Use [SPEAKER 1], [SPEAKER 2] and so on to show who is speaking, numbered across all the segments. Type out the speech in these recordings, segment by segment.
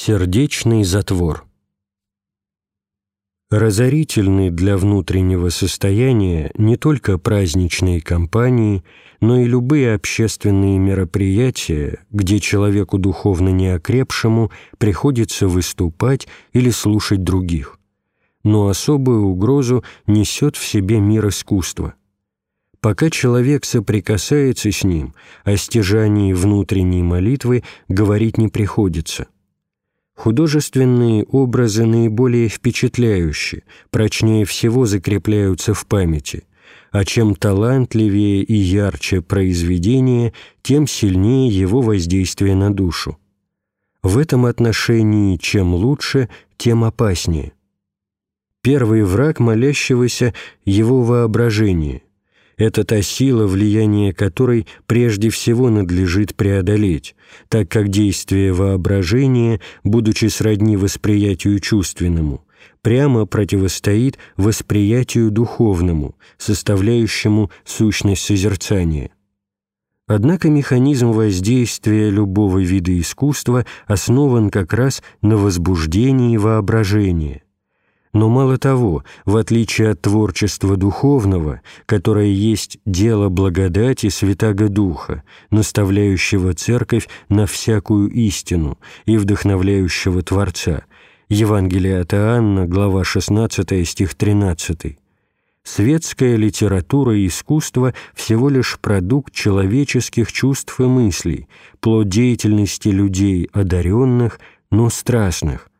[SPEAKER 1] Сердечный затвор Разорительны для внутреннего состояния не только праздничные кампании, но и любые общественные мероприятия, где человеку духовно неокрепшему приходится выступать или слушать других. Но особую угрозу несет в себе мир искусства. Пока человек соприкасается с ним, о стяжании внутренней молитвы говорить не приходится – Художественные образы наиболее впечатляющие, прочнее всего закрепляются в памяти, а чем талантливее и ярче произведение, тем сильнее его воздействие на душу. В этом отношении чем лучше, тем опаснее. Первый враг молящегося — его воображение, это та сила, влияние которой прежде всего надлежит преодолеть, так как действие воображения, будучи сродни восприятию чувственному, прямо противостоит восприятию духовному, составляющему сущность созерцания. Однако механизм воздействия любого вида искусства основан как раз на возбуждении воображения, но мало того, в отличие от творчества духовного, которое есть дело благодати Святаго Духа, наставляющего Церковь на всякую истину и вдохновляющего Творца, Евангелие от Иоанна, глава 16, стих 13, светская литература и искусство всего лишь продукт человеческих чувств и мыслей, плод деятельности людей одаренных, но страстных.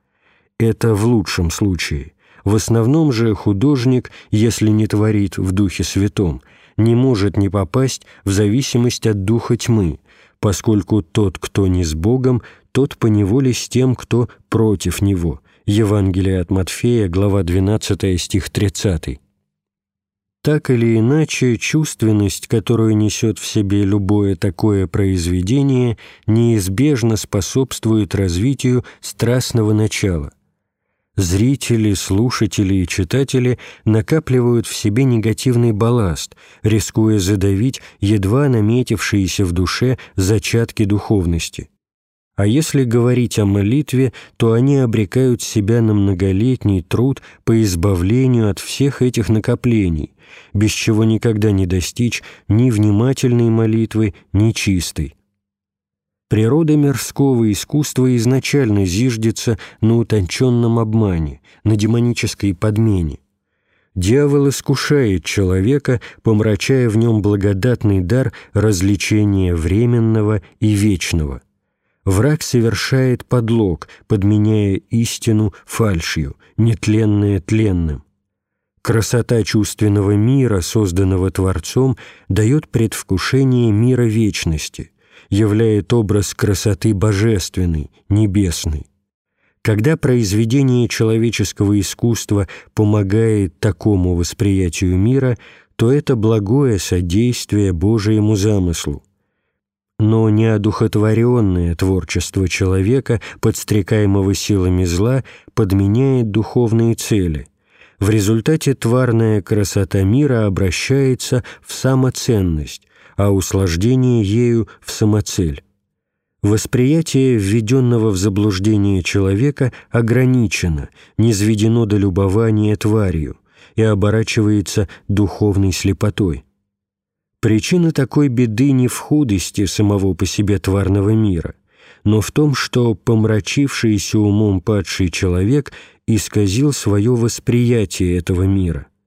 [SPEAKER 1] Это в лучшем случае – в основном же художник, если не творит в Духе Святом, не может не попасть в зависимость от Духа Тьмы, поскольку тот, кто не с Богом, тот поневоле с тем, кто против Него. Евангелие от Матфея, глава 12, стих 30. Так или иначе, чувственность, которую несет в себе любое такое произведение, неизбежно способствует развитию страстного начала, Зрители, слушатели и читатели накапливают в себе негативный балласт, рискуя задавить едва наметившиеся в душе зачатки духовности. А если говорить о молитве, то они обрекают себя на многолетний труд по избавлению от всех этих накоплений, без чего никогда не достичь ни внимательной молитвы, ни чистой. Природа мирского искусства изначально зиждется на утонченном обмане, на демонической подмене. Дьявол искушает человека, помрачая в нем благодатный дар развлечения временного и вечного. Враг совершает подлог, подменяя истину фальшью, нетленное тленным. Красота чувственного мира, созданного Творцом, дает предвкушение мира вечности – являет образ красоты божественной, небесной. Когда произведение человеческого искусства помогает такому восприятию мира, то это благое содействие Божьему замыслу. Но неодухотворенное творчество человека, подстрекаемого силами зла, подменяет духовные цели. В результате тварная красота мира обращается в самоценность, а услаждение ею в самоцель. Восприятие введенного в заблуждение человека ограничено, низведено до любования тварью и оборачивается духовной слепотой. Причина такой беды не в худости самого по себе тварного мира, но в том, что помрачившийся умом падший человек исказил свое восприятие этого мира –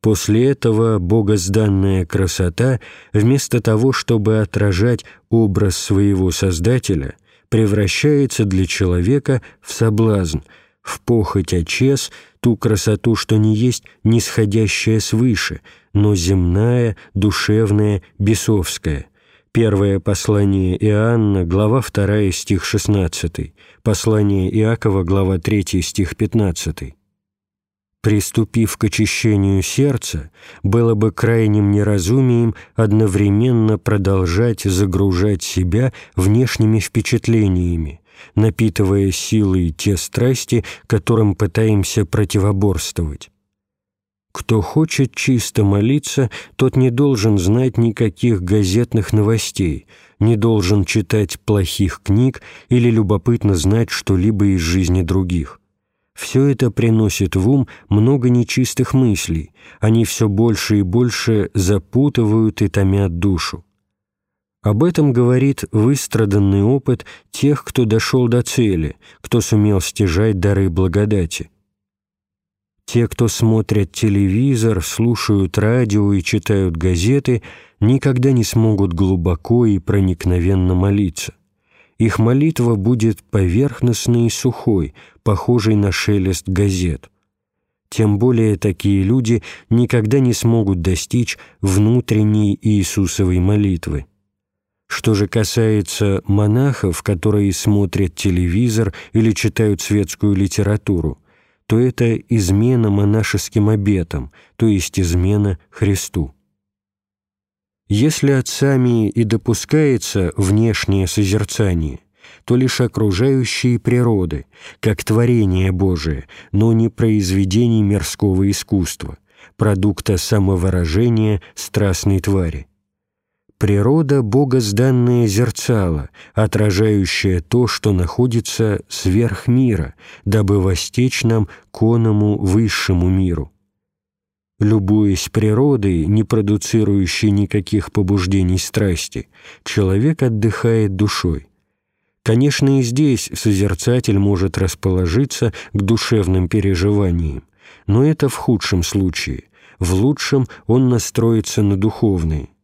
[SPEAKER 1] После этого богозданная красота, вместо того, чтобы отражать образ своего Создателя, превращается для человека в соблазн, в похоть очес, ту красоту, что не есть нисходящая свыше, но земная, душевная, бесовская. Первое послание Иоанна, глава 2, стих 16, послание Иакова, глава 3, стих 15 приступив к очищению сердца, было бы крайним неразумием одновременно продолжать загружать себя внешними впечатлениями, напитывая силой те страсти, которым пытаемся противоборствовать. Кто хочет чисто молиться, тот не должен знать никаких газетных новостей, не должен читать плохих книг или любопытно знать что-либо из жизни других. Все это приносит в ум много нечистых мыслей, они все больше и больше запутывают и томят душу. Об этом говорит выстраданный опыт тех, кто дошел до цели, кто сумел стяжать дары благодати. Те, кто смотрят телевизор, слушают радио и читают газеты, никогда не смогут глубоко и проникновенно молиться. Их молитва будет поверхностной и сухой, похожей на шелест газет. Тем более такие люди никогда не смогут достичь внутренней Иисусовой молитвы. Что же касается монахов, которые смотрят телевизор или читают светскую литературу, то это измена монашеским обетам, то есть измена Христу. Если отцами и допускается внешнее созерцание, то лишь окружающие природы, как творение Божие, но не произведение мирского искусства, продукта самовыражения страстной твари. Природа — богозданное зерцало, отражающее то, что находится сверх мира, дабы востечь нам к оному высшему миру. Любуясь природой, не продуцирующей никаких побуждений страсти, человек отдыхает душой. Конечно, и здесь созерцатель может расположиться к душевным переживаниям, но это в худшем случае, в лучшем он настроится на духовные –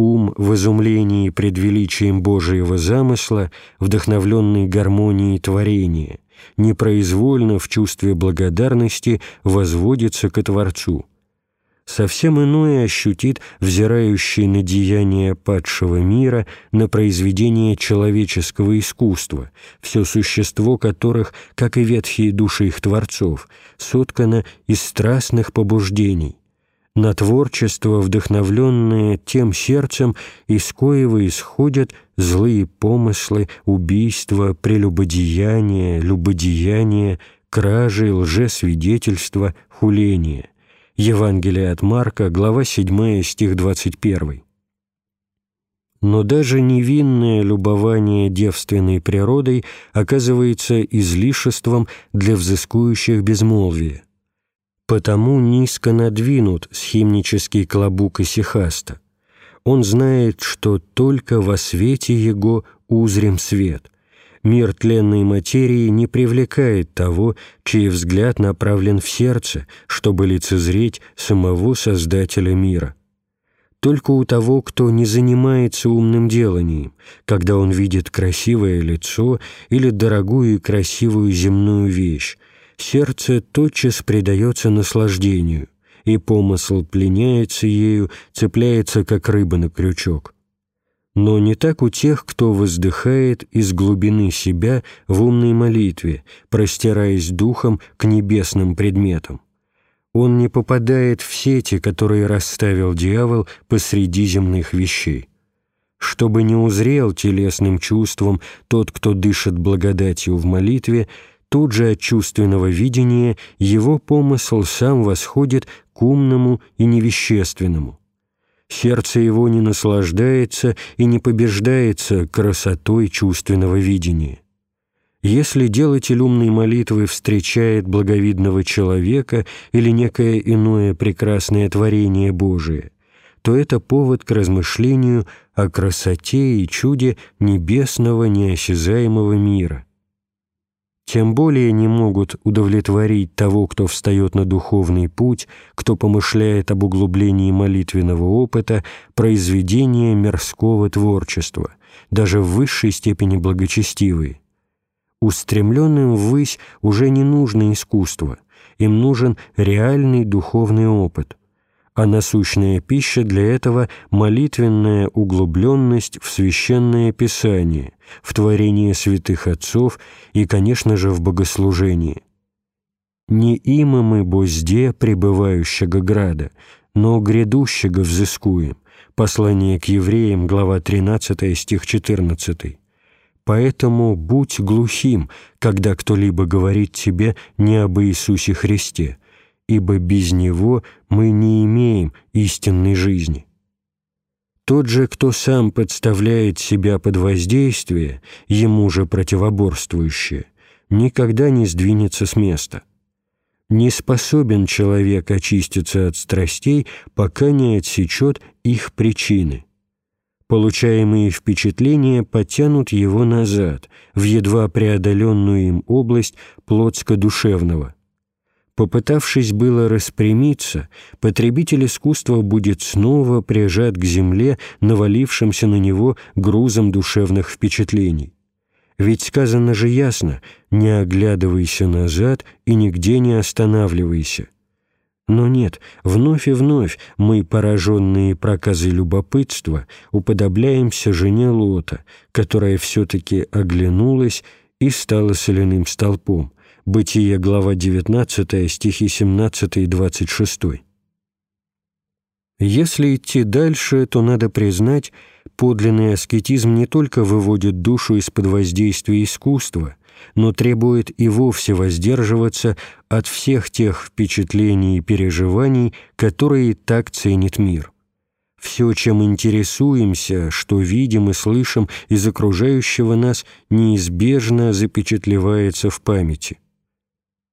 [SPEAKER 1] Ум в изумлении пред величием Божьего замысла, вдохновленный гармонией творения, непроизвольно в чувстве благодарности возводится ко Творцу. Совсем иное ощутит взирающий на деяния падшего мира, на произведение человеческого искусства, все существо которых, как и ветхие души их творцов, соткано из страстных побуждений, на творчество, вдохновленное тем сердцем, из коего исходят злые помыслы, убийства, прелюбодеяния, любодеяния, кражи, лжесвидетельства, хуления. Евангелие от Марка, глава 7, стих 21. Но даже невинное любование девственной природой оказывается излишеством для взыскующих безмолвия потому низко надвинут схимнический клобук Исихаста. Он знает, что только во свете его узрим свет. Мир тленной материи не привлекает того, чей взгляд направлен в сердце, чтобы лицезреть самого Создателя мира. Только у того, кто не занимается умным деланием, когда он видит красивое лицо или дорогую и красивую земную вещь, сердце тотчас предается наслаждению, и помысл пленяется ею, цепляется, как рыба на крючок. Но не так у тех, кто воздыхает из глубины себя в умной молитве, простираясь духом к небесным предметам. Он не попадает в сети, которые расставил дьявол посреди земных вещей. Чтобы не узрел телесным чувством тот, кто дышит благодатью в молитве, тут же от чувственного видения его помысл сам восходит к умному и невещественному. Сердце его не наслаждается и не побеждается красотой чувственного видения. Если делатель умной молитвы встречает благовидного человека или некое иное прекрасное творение Божие, то это повод к размышлению о красоте и чуде небесного неосязаемого мира – тем более не могут удовлетворить того, кто встает на духовный путь, кто помышляет об углублении молитвенного опыта, произведения мирского творчества, даже в высшей степени благочестивые. Устремленным ввысь уже не нужно искусство, им нужен реальный духовный опыт а насущная пища для этого – молитвенная углубленность в Священное Писание, в творение святых отцов и, конечно же, в богослужении. «Не има мы бозде пребывающего града, но грядущего взыскуем» Послание к евреям, глава 13, стих 14. «Поэтому будь глухим, когда кто-либо говорит тебе не об Иисусе Христе, ибо без него мы не имеем истинной жизни. Тот же, кто сам подставляет себя под воздействие, ему же противоборствующее, никогда не сдвинется с места. Не способен человек очиститься от страстей, пока не отсечет их причины. Получаемые впечатления потянут его назад, в едва преодоленную им область плотско-душевного – Попытавшись было распрямиться, потребитель искусства будет снова прижат к земле, навалившимся на него грузом душевных впечатлений. Ведь сказано же ясно «не оглядывайся назад и нигде не останавливайся». Но нет, вновь и вновь мы, пораженные проказой любопытства, уподобляемся жене Лота, которая все-таки оглянулась и стала соляным столпом, Бытие, глава 19, стихи 17 и 26. Если идти дальше, то надо признать, подлинный аскетизм не только выводит душу из-под воздействия искусства, но требует и вовсе воздерживаться от всех тех впечатлений и переживаний, которые так ценит мир. Все, чем интересуемся, что видим и слышим из окружающего нас, неизбежно запечатлевается в памяти.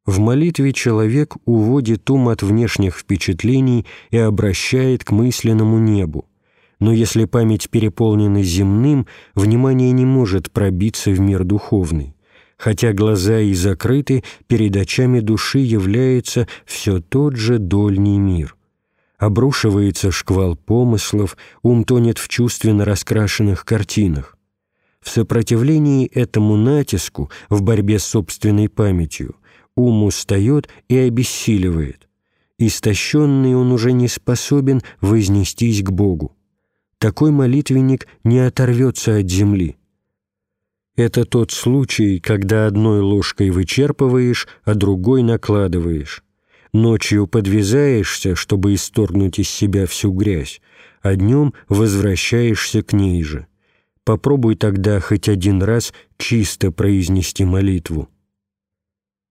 [SPEAKER 1] В молитве человек уводит ум от внешних впечатлений и обращает к мысленному небу. Но если память переполнена земным, внимание не может пробиться в мир духовный. Хотя глаза и закрыты, перед очами души является все тот же дольний мир. Обрушивается шквал помыслов, ум тонет в чувственно раскрашенных картинах. В сопротивлении этому натиску, в борьбе с собственной памятью – ум устает и обессиливает. Истощенный он уже не способен вознестись к Богу. Такой молитвенник не оторвется от земли. Это тот случай, когда одной ложкой вычерпываешь, а другой накладываешь. Ночью подвязаешься, чтобы исторгнуть из себя всю грязь, а днем возвращаешься к ней же. Попробуй тогда хоть один раз чисто произнести молитву.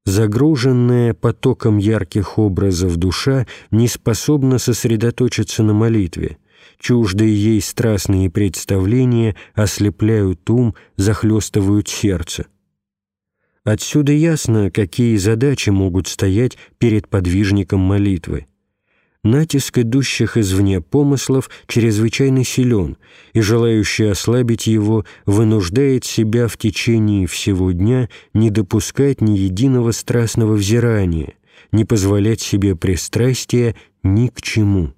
[SPEAKER 1] Загруженная потоком ярких образов душа не способна сосредоточиться на молитве. Чуждые ей страстные представления ослепляют ум, захлестывают сердце. Отсюда ясно, какие задачи могут стоять перед подвижником молитвы. Натиск идущих извне помыслов чрезвычайно силен, и желающий ослабить его вынуждает себя в течение всего дня не допускать ни единого страстного взирания, не позволять себе пристрастия ни к чему.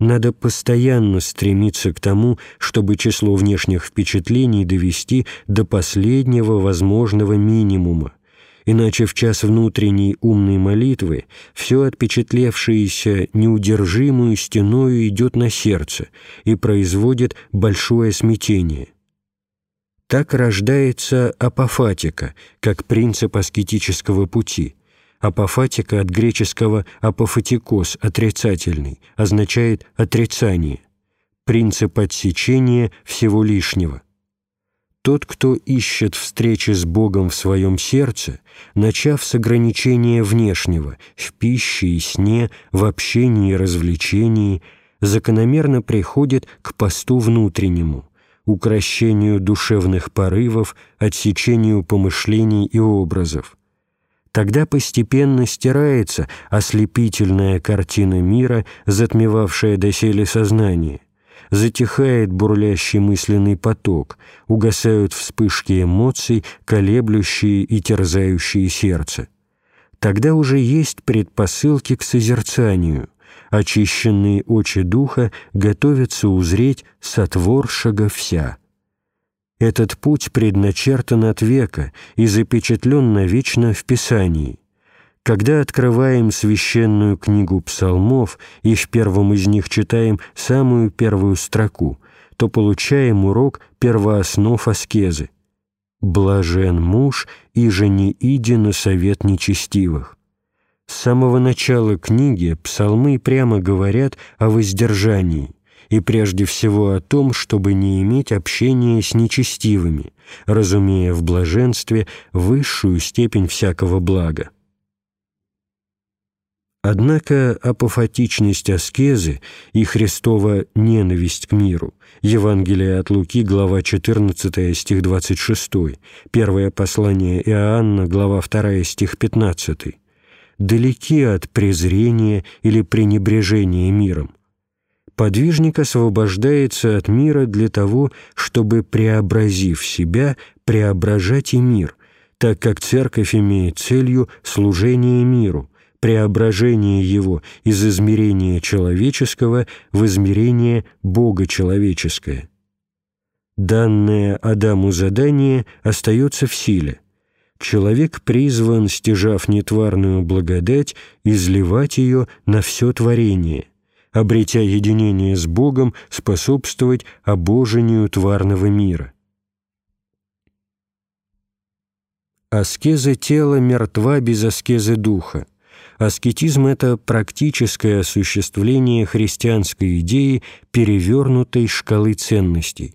[SPEAKER 1] Надо постоянно стремиться к тому, чтобы число внешних впечатлений довести до последнего возможного минимума, иначе в час внутренней умной молитвы все отпечатлевшееся неудержимую стеною идет на сердце и производит большое смятение. Так рождается апофатика, как принцип аскетического пути. Апофатика от греческого «апофатикос» – «отрицательный», означает «отрицание», принцип отсечения всего лишнего. Тот, кто ищет встречи с Богом в своем сердце, начав с ограничения внешнего, в пище и сне, в общении и развлечении, закономерно приходит к посту внутреннему, укращению душевных порывов, отсечению помышлений и образов. Тогда постепенно стирается ослепительная картина мира, затмевавшая доселе сознание, затихает бурлящий мысленный поток, угасают вспышки эмоций, колеблющие и терзающие сердце. Тогда уже есть предпосылки к созерцанию. Очищенные очи духа готовятся узреть сотворшего вся. Этот путь предначертан от века и запечатлен навечно в Писании – когда открываем священную книгу псалмов и в первом из них читаем самую первую строку, то получаем урок первооснов аскезы. «Блажен муж, и же не иди на совет нечестивых». С самого начала книги псалмы прямо говорят о воздержании и прежде всего о том, чтобы не иметь общения с нечестивыми, разумея в блаженстве высшую степень всякого блага. Однако апофатичность аскезы и Христова ненависть к миру, Евангелие от Луки, глава 14, стих 26, первое послание Иоанна, глава 2, стих 15, далеки от презрения или пренебрежения миром. Подвижник освобождается от мира для того, чтобы, преобразив себя, преображать и мир, так как Церковь имеет целью служение миру – преображение его из измерения человеческого в измерение богочеловеческое. Данное Адаму задание остается в силе. Человек призван, стяжав нетварную благодать, изливать ее на все творение, обретя единение с Богом, способствовать обожению тварного мира. Аскеза тела мертва без аскезы духа. Аскетизм – это практическое осуществление христианской идеи перевернутой шкалы ценностей.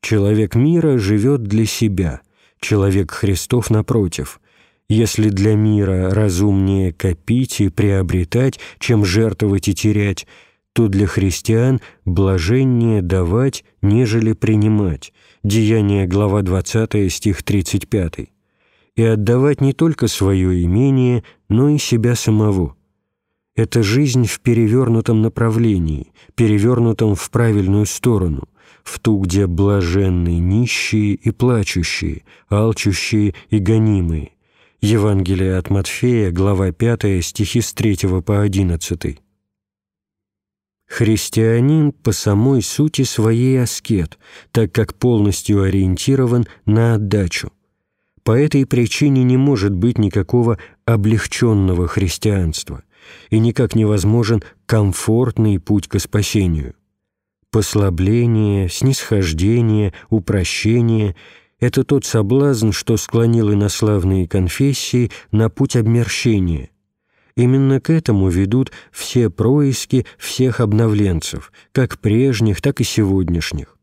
[SPEAKER 1] Человек мира живет для себя, человек Христов напротив. Если для мира разумнее копить и приобретать, чем жертвовать и терять, то для христиан блаженнее давать, нежели принимать. Деяние, глава 20, стих 35 и отдавать не только свое имение, но и себя самого. Это жизнь в перевернутом направлении, перевернутом в правильную сторону, в ту, где блаженны нищие и плачущие, алчущие и гонимые. Евангелие от Матфея, глава 5, стихи с 3 по 11. Христианин по самой сути своей аскет, так как полностью ориентирован на отдачу. По этой причине не может быть никакого облегченного христианства и никак невозможен комфортный путь к спасению. Послабление, снисхождение, упрощение – это тот соблазн, что склонил инославные конфессии на путь обмерщения. Именно к этому ведут все происки всех обновленцев, как прежних, так и сегодняшних.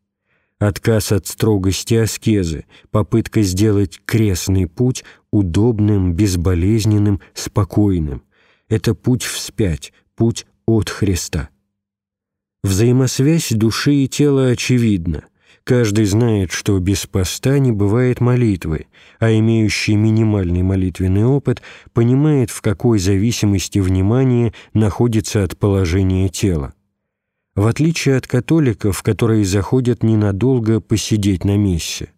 [SPEAKER 1] Отказ от строгости аскезы, попытка сделать крестный путь удобным, безболезненным, спокойным. Это путь вспять, путь от Христа. Взаимосвязь души и тела очевидна. Каждый знает, что без поста не бывает молитвы, а имеющий минимальный молитвенный опыт понимает, в какой зависимости внимание находится от положения тела. В отличие от католиков, которые заходят ненадолго посидеть на мессе,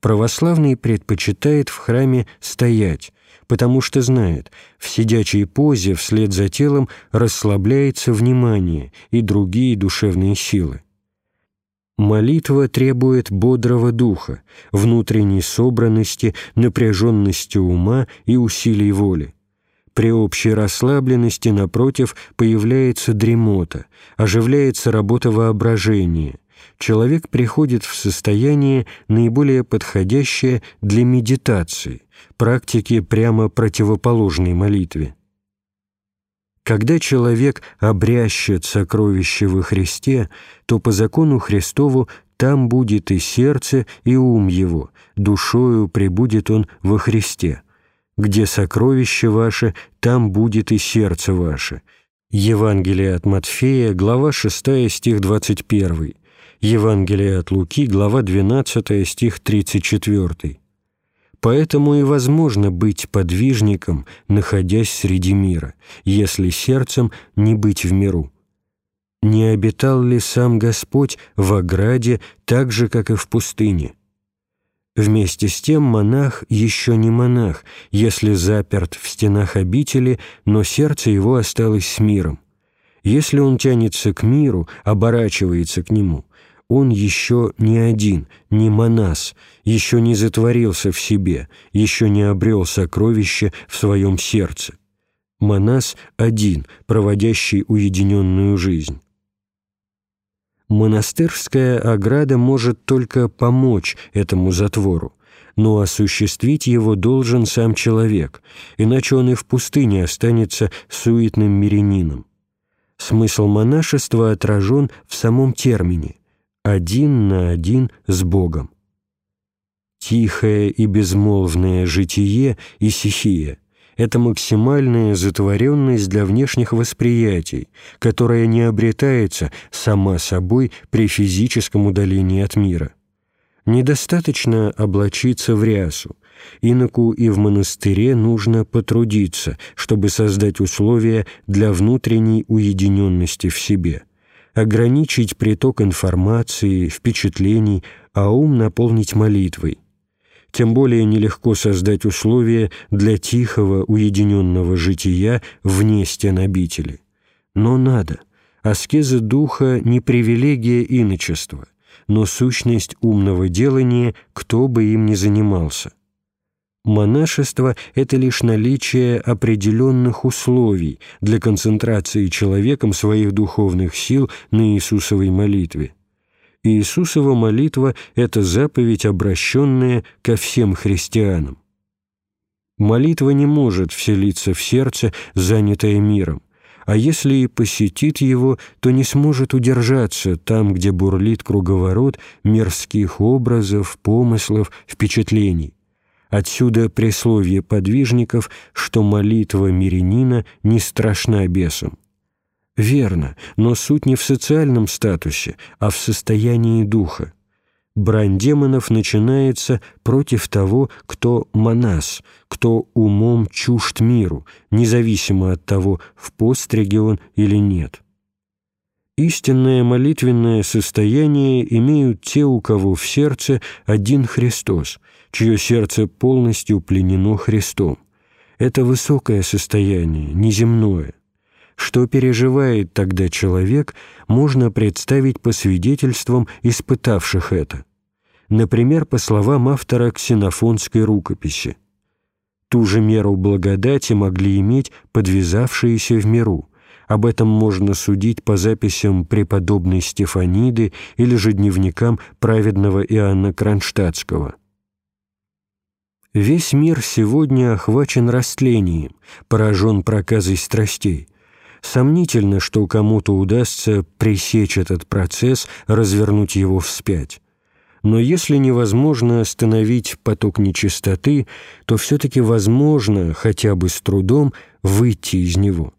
[SPEAKER 1] православный предпочитает в храме стоять, потому что знает, в сидячей позе вслед за телом расслабляется внимание и другие душевные силы. Молитва требует бодрого духа, внутренней собранности, напряженности ума и усилий воли. При общей расслабленности, напротив, появляется дремота, оживляется работа воображения. Человек приходит в состояние, наиболее подходящее для медитации, практики прямо противоположной молитве. Когда человек обрящет сокровище во Христе, то по закону Христову там будет и сердце, и ум его, душою пребудет он во Христе где сокровище ваше, там будет и сердце ваше». Евангелие от Матфея, глава 6, стих 21. Евангелие от Луки, глава 12, стих 34. Поэтому и возможно быть подвижником, находясь среди мира, если сердцем не быть в миру. Не обитал ли сам Господь в ограде так же, как и в пустыне? Вместе с тем монах еще не монах, если заперт в стенах обители, но сердце его осталось с миром. Если он тянется к миру, оборачивается к нему, он еще не один, не монас, еще не затворился в себе, еще не обрел сокровище в своем сердце. Монас один, проводящий уединенную жизнь. Монастырская ограда может только помочь этому затвору, но осуществить его должен сам человек, иначе он и в пустыне останется суетным мирянином. Смысл монашества отражен в самом термине «один на один с Богом». Тихое и безмолвное житие и сихия это максимальная затворенность для внешних восприятий, которая не обретается сама собой при физическом удалении от мира. Недостаточно облачиться в рясу. Иноку и в монастыре нужно потрудиться, чтобы создать условия для внутренней уединенности в себе, ограничить приток информации, впечатлений, а ум наполнить молитвой – тем более нелегко создать условия для тихого, уединенного жития вне стен обители. Но надо. Аскеза духа не привилегия иночества, но сущность умного делания, кто бы им ни занимался. Монашество – это лишь наличие определенных условий для концентрации человеком своих духовных сил на Иисусовой молитве. Иисусова молитва – это заповедь, обращенная ко всем христианам. Молитва не может вселиться в сердце, занятое миром, а если и посетит его, то не сможет удержаться там, где бурлит круговорот мирских образов, помыслов, впечатлений. Отсюда присловие подвижников, что молитва мирянина не страшна бесам. Верно, но суть не в социальном статусе, а в состоянии духа. Брань демонов начинается против того, кто монас, кто умом чужд миру, независимо от того, в постриге он или нет. Истинное молитвенное состояние имеют те, у кого в сердце один Христос, чье сердце полностью пленено Христом. Это высокое состояние, неземное. Что переживает тогда человек, можно представить по свидетельствам испытавших это. Например, по словам автора ксенофонской рукописи. Ту же меру благодати могли иметь подвязавшиеся в миру. Об этом можно судить по записям преподобной Стефаниды или же дневникам праведного Иоанна Кронштадтского. Весь мир сегодня охвачен растлением, поражен проказой страстей – Сомнительно, что кому-то удастся пресечь этот процесс, развернуть его вспять. Но если невозможно остановить поток нечистоты, то все-таки возможно, хотя бы с трудом, выйти из него.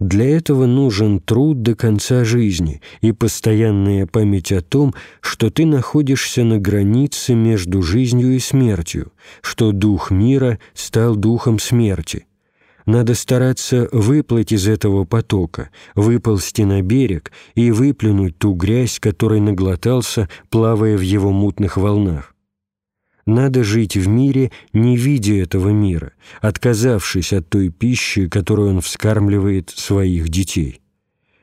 [SPEAKER 1] Для этого нужен труд до конца жизни и постоянная память о том, что ты находишься на границе между жизнью и смертью, что дух мира стал духом смерти – надо стараться выплыть из этого потока, выползти на берег и выплюнуть ту грязь, которой наглотался, плавая в его мутных волнах. Надо жить в мире, не видя этого мира, отказавшись от той пищи, которую он вскармливает своих детей.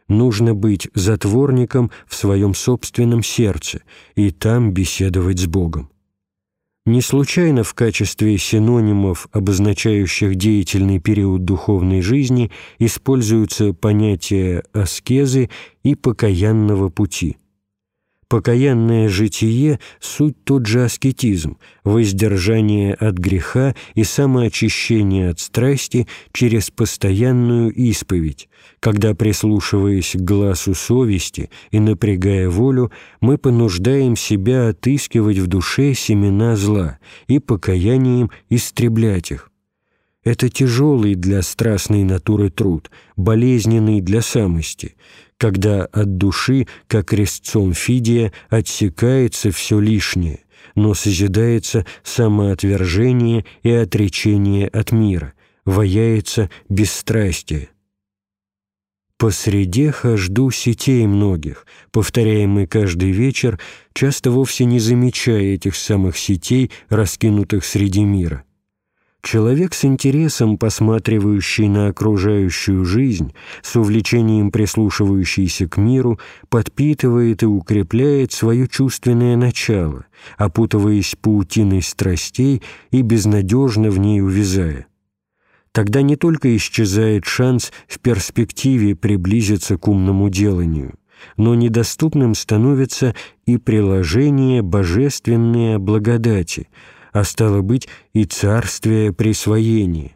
[SPEAKER 1] Нужно быть затворником в своем собственном сердце и там беседовать с Богом. Не случайно в качестве синонимов, обозначающих деятельный период духовной жизни, используются понятия аскезы и покаянного пути. Покаянное житие – суть тот же аскетизм, воздержание от греха и самоочищение от страсти через постоянную исповедь, когда, прислушиваясь к глазу совести и напрягая волю, мы понуждаем себя отыскивать в душе семена зла и покаянием истреблять их. Это тяжелый для страстной натуры труд, болезненный для самости – когда от души, как резцом Фидия, отсекается все лишнее, но созидается самоотвержение и отречение от мира, ваяется бесстрастие. «По среде хожду сетей многих», повторяемый каждый вечер, часто вовсе не замечая этих самых сетей, раскинутых среди мира – Человек с интересом, посматривающий на окружающую жизнь, с увлечением прислушивающийся к миру, подпитывает и укрепляет свое чувственное начало, опутываясь паутиной страстей и безнадежно в ней увязая. Тогда не только исчезает шанс в перспективе приблизиться к умному деланию, но недоступным становится и приложение божественной благодати – а стало быть и царствие присвоения.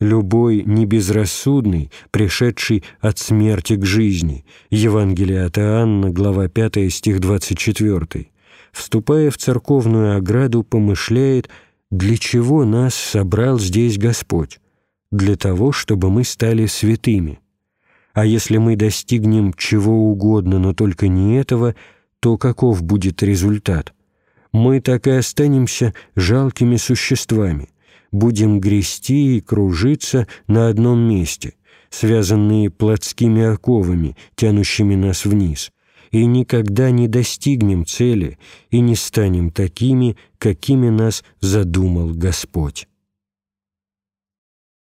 [SPEAKER 1] Любой небезрассудный, пришедший от смерти к жизни, Евангелие от Иоанна, глава 5, стих 24, вступая в церковную ограду, помышляет для чего нас собрал здесь Господь? Для того, чтобы мы стали святыми. А если мы достигнем чего угодно, но только не этого, то каков будет результат? Мы так и останемся жалкими существами, будем грести и кружиться на одном месте, связанные плотскими оковами, тянущими нас вниз, и никогда не достигнем цели и не станем такими, какими нас задумал Господь.